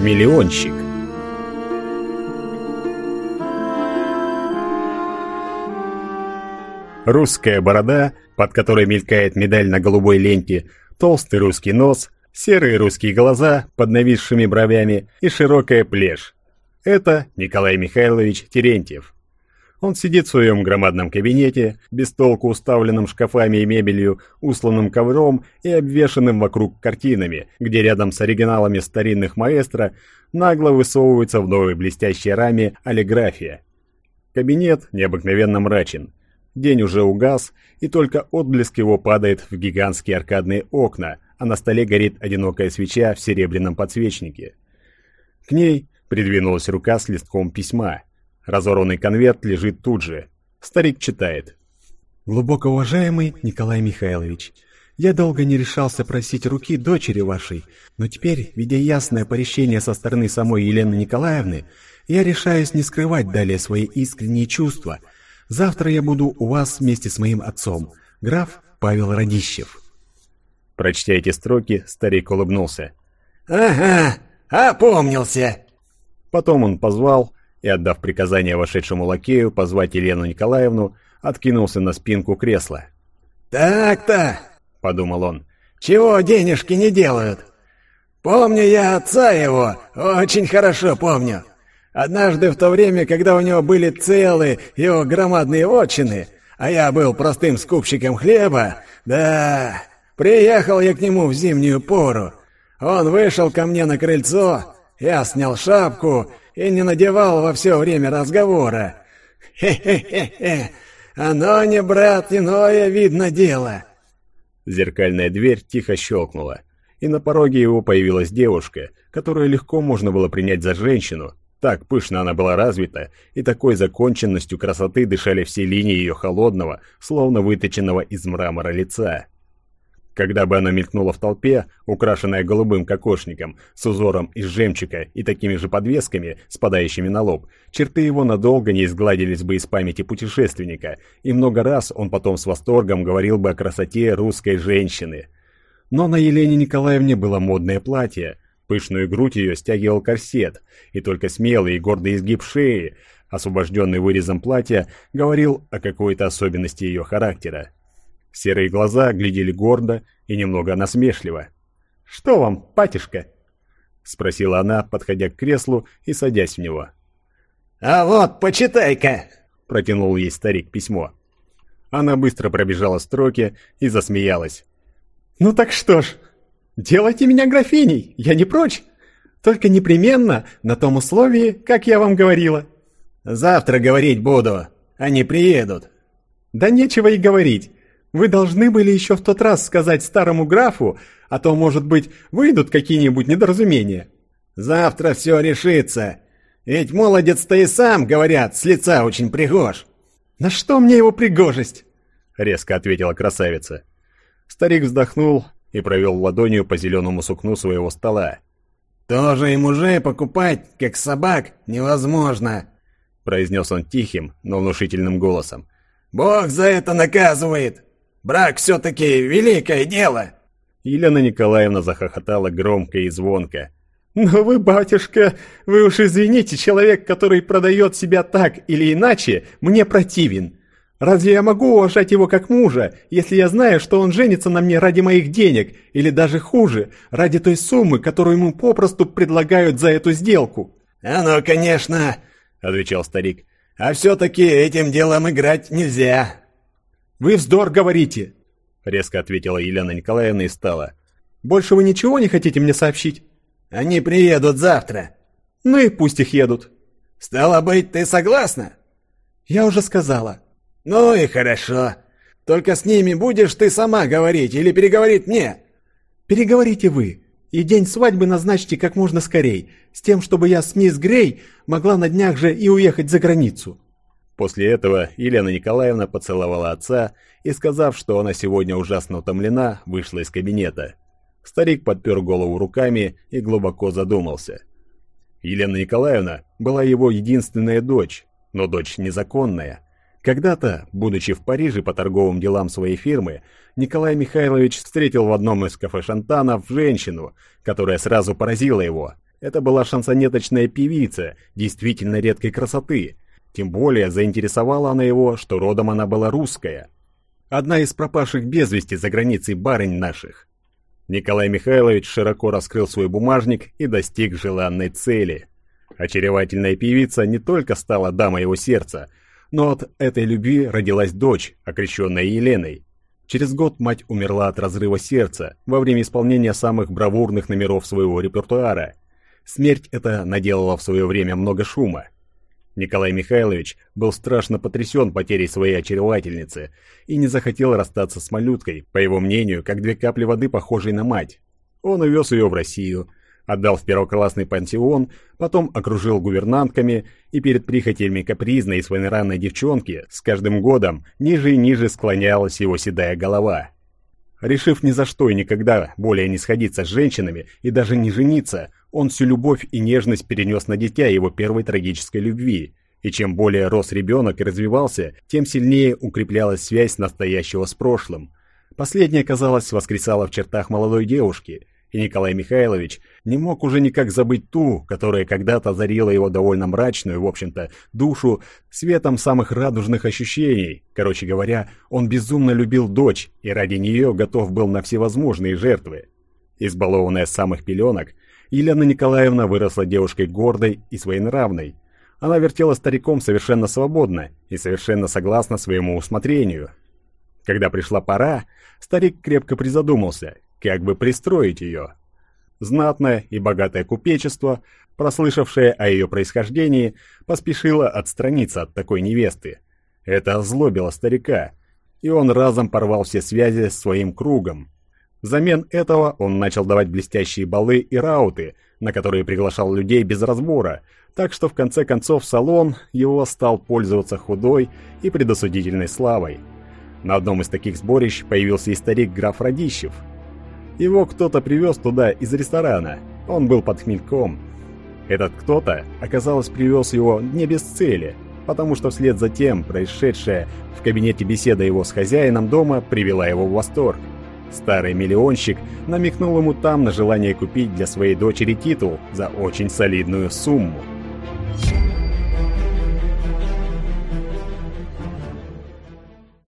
Миллионщик Русская борода, под которой мелькает медаль на голубой ленте, толстый русский нос, серые русские глаза под нависшими бровями и широкая плешь. Это Николай Михайлович Терентьев. Он сидит в своем громадном кабинете, без уставленном шкафами и мебелью, усланным ковром и обвешанным вокруг картинами, где рядом с оригиналами старинных маэстро нагло высовывается в новой блестящей раме аллиграфия. Кабинет необыкновенно мрачен. День уже угас, и только отблеск его падает в гигантские аркадные окна, а на столе горит одинокая свеча в серебряном подсвечнике. К ней придвинулась рука с листком письма – Разорванный конверт лежит тут же. Старик читает. «Глубоко уважаемый Николай Михайлович, я долго не решался просить руки дочери вашей, но теперь, видя ясное порещение со стороны самой Елены Николаевны, я решаюсь не скрывать далее свои искренние чувства. Завтра я буду у вас вместе с моим отцом, граф Павел Радищев». Прочтя эти строки, старик улыбнулся. «Ага, опомнился!» Потом он позвал и, отдав приказание вошедшему лакею позвать Елену Николаевну, откинулся на спинку кресла. «Так-то», — подумал он, — «чего денежки не делают? Помню я отца его, очень хорошо помню. Однажды в то время, когда у него были целые его громадные отчины, а я был простым скупщиком хлеба, да, приехал я к нему в зимнюю пору. Он вышел ко мне на крыльцо, я снял шапку и не надевал во все время разговора. Хе-хе-хе-хе, оно не, брат, иное видно дело. Зеркальная дверь тихо щелкнула, и на пороге его появилась девушка, которую легко можно было принять за женщину. Так пышно она была развита, и такой законченностью красоты дышали все линии ее холодного, словно выточенного из мрамора лица. Когда бы она мелькнула в толпе, украшенная голубым кокошником, с узором из жемчуга и такими же подвесками, спадающими на лоб, черты его надолго не изгладились бы из памяти путешественника, и много раз он потом с восторгом говорил бы о красоте русской женщины. Но на Елене Николаевне было модное платье, пышную грудь ее стягивал корсет, и только смелый и гордый изгиб шеи, освобожденный вырезом платья, говорил о какой-то особенности ее характера. Серые глаза глядели гордо и немного насмешливо. «Что вам, батюшка?» — спросила она, подходя к креслу и садясь в него. «А вот, почитай-ка!» — протянул ей старик письмо. Она быстро пробежала строки и засмеялась. «Ну так что ж, делайте меня графиней, я не прочь. Только непременно на том условии, как я вам говорила». «Завтра говорить буду, они приедут». «Да нечего и говорить. Вы должны были еще в тот раз сказать старому графу, а то, может быть, выйдут какие-нибудь недоразумения. Завтра все решится. Ведь молодец-то и сам, говорят, с лица очень пригож. На что мне его пригожесть? Резко ответила красавица. Старик вздохнул и провел ладонью по зеленому сукну своего стола. «Тоже и мужей покупать, как собак, невозможно», — произнес он тихим, но внушительным голосом. «Бог за это наказывает!» Брак все-таки великое дело!» Елена Николаевна захохотала громко и звонко. «Но вы, батюшка, вы уж извините, человек, который продает себя так или иначе, мне противен. Разве я могу уважать его как мужа, если я знаю, что он женится на мне ради моих денег, или даже хуже, ради той суммы, которую ему попросту предлагают за эту сделку?» «Оно, конечно», — отвечал старик, — «а все-таки этим делом играть нельзя». «Вы вздор говорите!» — резко ответила Елена Николаевна и стала. «Больше вы ничего не хотите мне сообщить?» «Они приедут завтра». «Ну и пусть их едут». «Стало быть, ты согласна?» «Я уже сказала». «Ну и хорошо. Только с ними будешь ты сама говорить или переговорить мне?» «Переговорите вы. И день свадьбы назначьте как можно скорей, с тем, чтобы я с мисс Грей могла на днях же и уехать за границу». После этого Елена Николаевна поцеловала отца и, сказав, что она сегодня ужасно утомлена, вышла из кабинета. Старик подпер голову руками и глубоко задумался. Елена Николаевна была его единственная дочь, но дочь незаконная. Когда-то, будучи в Париже по торговым делам своей фирмы, Николай Михайлович встретил в одном из кафе Шантанов женщину, которая сразу поразила его. Это была шансонеточная певица, действительно редкой красоты. Тем более заинтересовала она его, что родом она была русская. Одна из пропавших без вести за границей барынь наших. Николай Михайлович широко раскрыл свой бумажник и достиг желанной цели. Очаровательная певица не только стала дамой его сердца, но от этой любви родилась дочь, окрещенная Еленой. Через год мать умерла от разрыва сердца во время исполнения самых бравурных номеров своего репертуара. Смерть эта наделала в свое время много шума. Николай Михайлович был страшно потрясен потерей своей очаровательницы и не захотел расстаться с малюткой, по его мнению, как две капли воды, похожей на мать. Он увез ее в Россию, отдал в первоклассный пансион, потом окружил гувернантками и перед прихотями капризной и своенравной девчонки с каждым годом ниже и ниже склонялась его седая голова. Решив ни за что и никогда более не сходиться с женщинами и даже не жениться, он всю любовь и нежность перенес на дитя его первой трагической любви. И чем более рос ребенок и развивался, тем сильнее укреплялась связь настоящего с прошлым. Последняя, казалось, воскресала в чертах молодой девушки, и Николай Михайлович не мог уже никак забыть ту, которая когда-то озарила его довольно мрачную, в общем-то, душу светом самых радужных ощущений. Короче говоря, он безумно любил дочь и ради нее готов был на всевозможные жертвы. Избалованная с самых пеленок, Елена Николаевна выросла девушкой гордой и своенравной. Она вертела стариком совершенно свободно и совершенно согласно своему усмотрению. Когда пришла пора, старик крепко призадумался, как бы пристроить ее. Знатное и богатое купечество, прослышавшее о ее происхождении, поспешило отстраниться от такой невесты. Это озлобило старика, и он разом порвал все связи с своим кругом, Взамен этого он начал давать блестящие балы и рауты, на которые приглашал людей без разбора, так что в конце концов салон его стал пользоваться худой и предосудительной славой. На одном из таких сборищ появился и старик граф Радищев. Его кто-то привез туда из ресторана, он был под хмельком. Этот кто-то, оказалось, привез его не без цели, потому что вслед за тем происшедшая в кабинете беседа его с хозяином дома привела его в восторг. Старый миллионщик намекнул ему там на желание купить для своей дочери титул за очень солидную сумму.